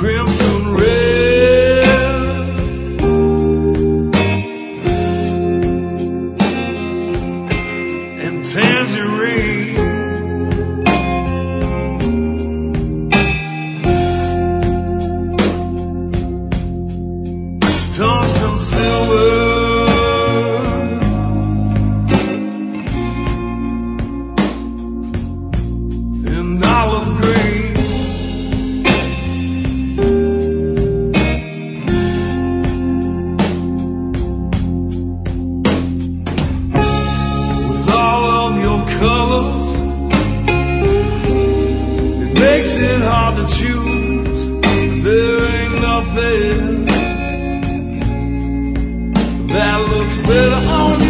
crimson red. makes it hard to choose. There ain't nothing that looks better on you.